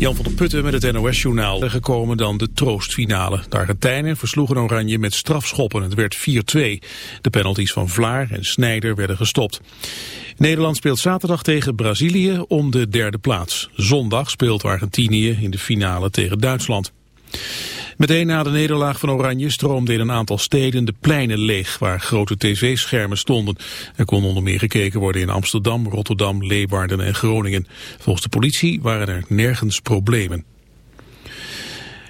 Jan van der Putten met het NOS-journaal gekomen dan de troostfinale. De Argentijnen versloegen Oranje met strafschoppen. Het werd 4-2. De penalties van Vlaar en Snijder werden gestopt. Nederland speelt zaterdag tegen Brazilië om de derde plaats. Zondag speelt Argentinië in de finale tegen Duitsland. Meteen na de nederlaag van Oranje stroomde in een aantal steden de pleinen leeg waar grote tv-schermen stonden. Er kon onder meer gekeken worden in Amsterdam, Rotterdam, Leeuwarden en Groningen. Volgens de politie waren er nergens problemen.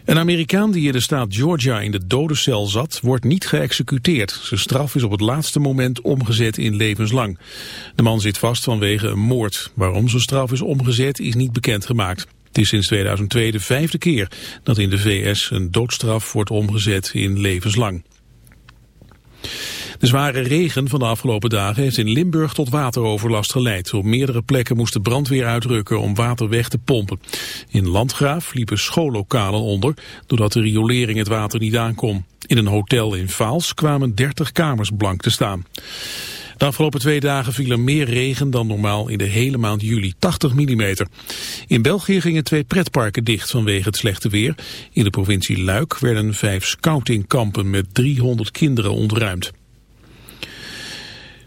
Een Amerikaan die in de staat Georgia in de dodencel zat, wordt niet geëxecuteerd. Zijn straf is op het laatste moment omgezet in levenslang. De man zit vast vanwege een moord. Waarom zijn straf is omgezet is niet bekendgemaakt. Het is sinds 2002 de vijfde keer dat in de VS een doodstraf wordt omgezet in levenslang. De zware regen van de afgelopen dagen heeft in Limburg tot wateroverlast geleid. Op meerdere plekken moest de brandweer uitrukken om water weg te pompen. In Landgraaf liepen schoollokalen onder, doordat de riolering het water niet aankon. In een hotel in Vaals kwamen 30 kamers blank te staan. De afgelopen twee dagen viel er meer regen dan normaal in de hele maand juli, 80 mm. In België gingen twee pretparken dicht vanwege het slechte weer. In de provincie Luik werden vijf scoutingkampen met 300 kinderen ontruimd.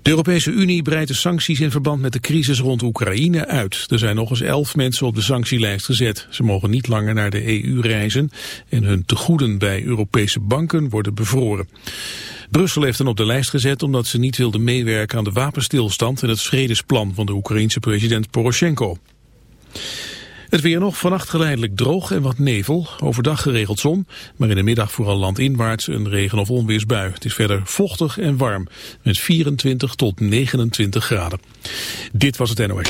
De Europese Unie breidt de sancties in verband met de crisis rond Oekraïne uit. Er zijn nog eens elf mensen op de sanctielijst gezet. Ze mogen niet langer naar de EU reizen en hun tegoeden bij Europese banken worden bevroren. Brussel heeft hen op de lijst gezet omdat ze niet wilden meewerken aan de wapenstilstand en het vredesplan van de Oekraïense president Poroshenko. Het weer nog, vannacht geleidelijk droog en wat nevel. Overdag geregeld zon, maar in de middag vooral landinwaarts een regen- of onweersbui. Het is verder vochtig en warm, met 24 tot 29 graden. Dit was het NOS.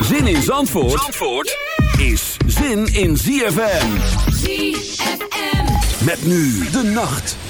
Zin in Zandvoort, Zandvoort is zin in ZFM. ZFM. Met nu de nacht.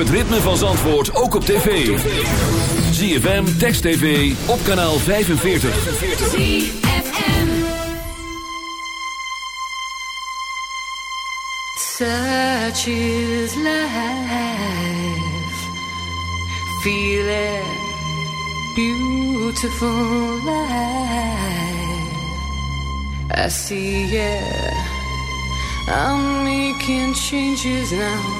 het ritme van Zandvoort ook op tv. ZFM, Text TV, op kanaal 45. Such is life. Feel Beautiful life. I see it. I'm making changes now.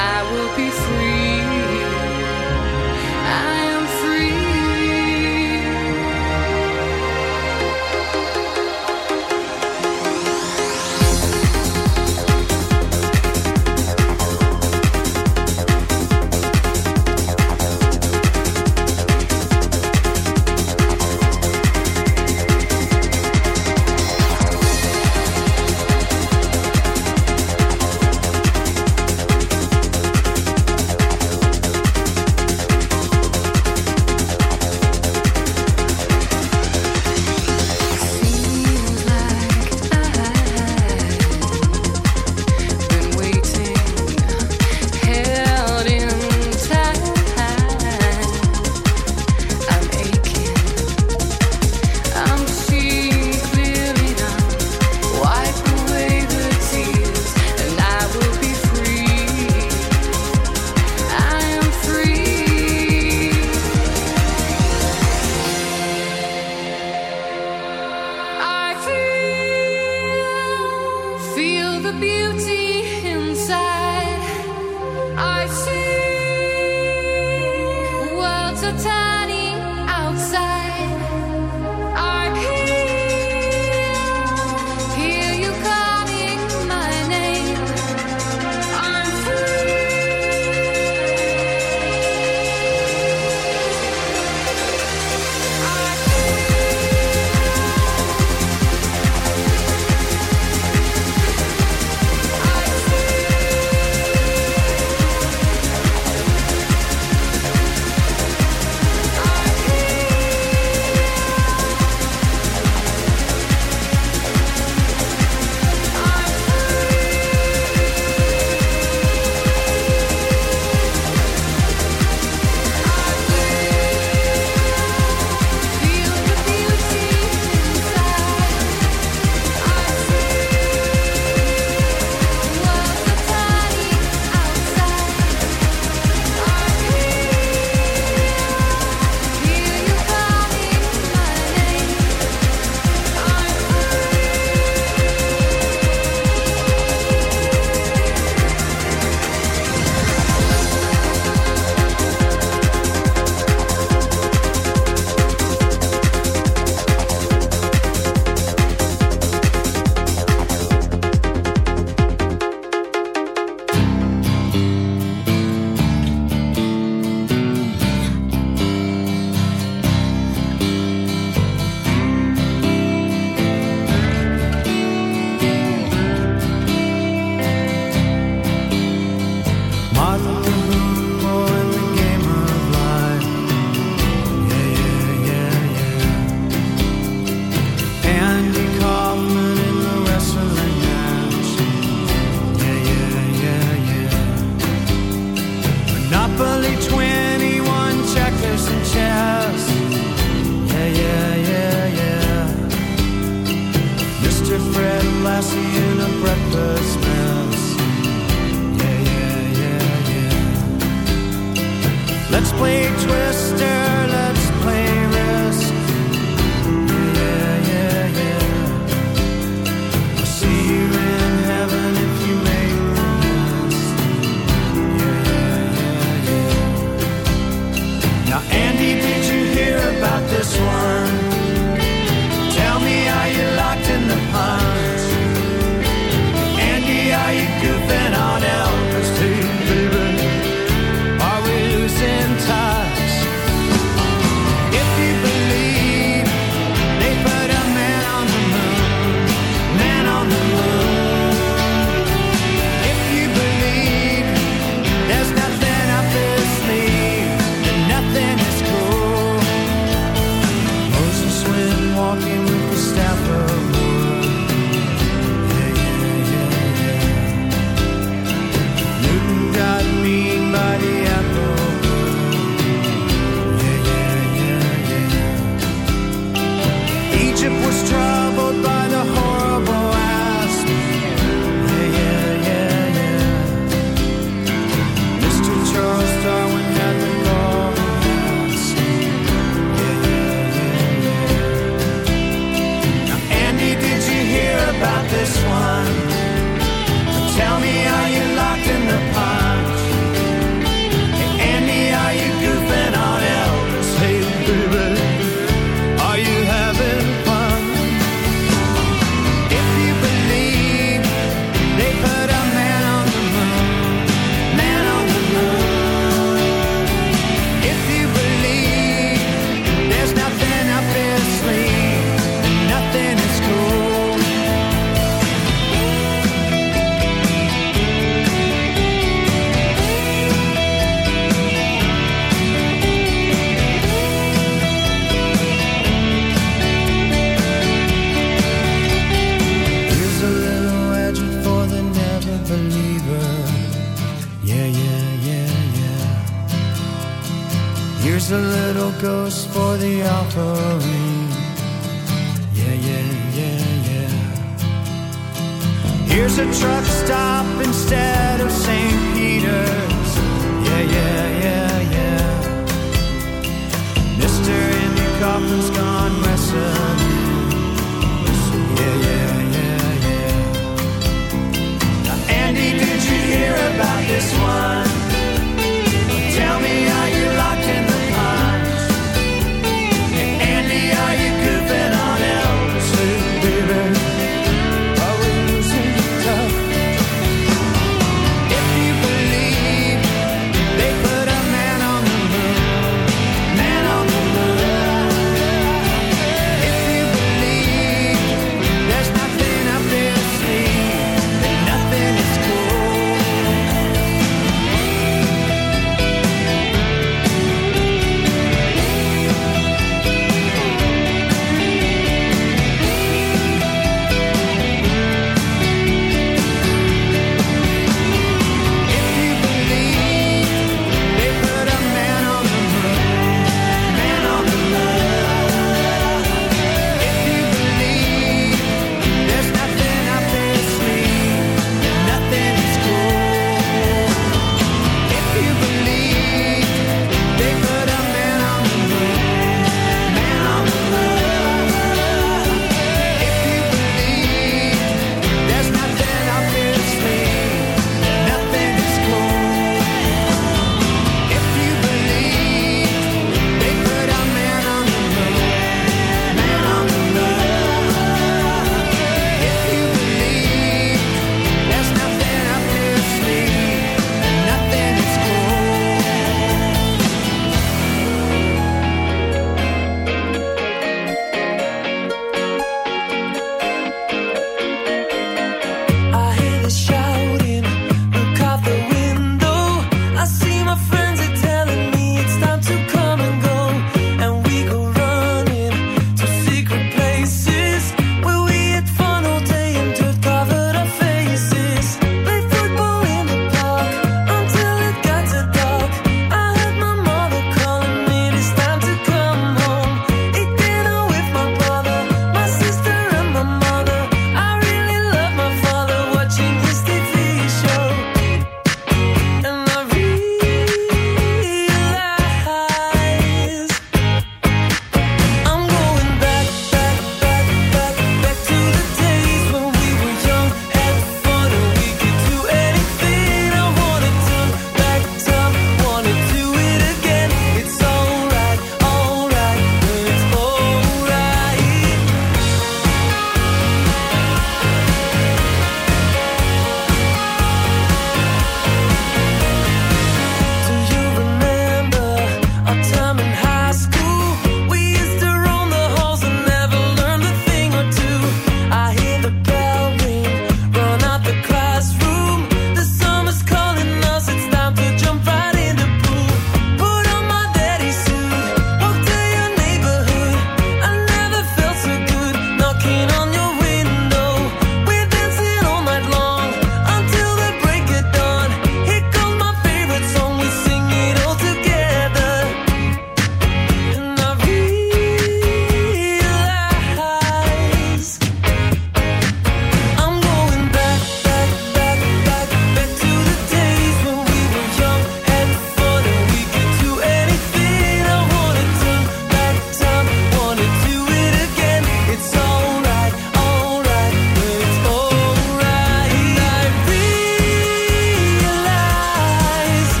I will be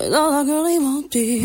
But all I really won't be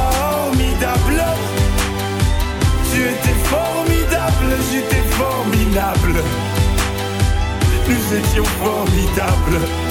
Formidable, j'étais formidable. Nous étions formidables.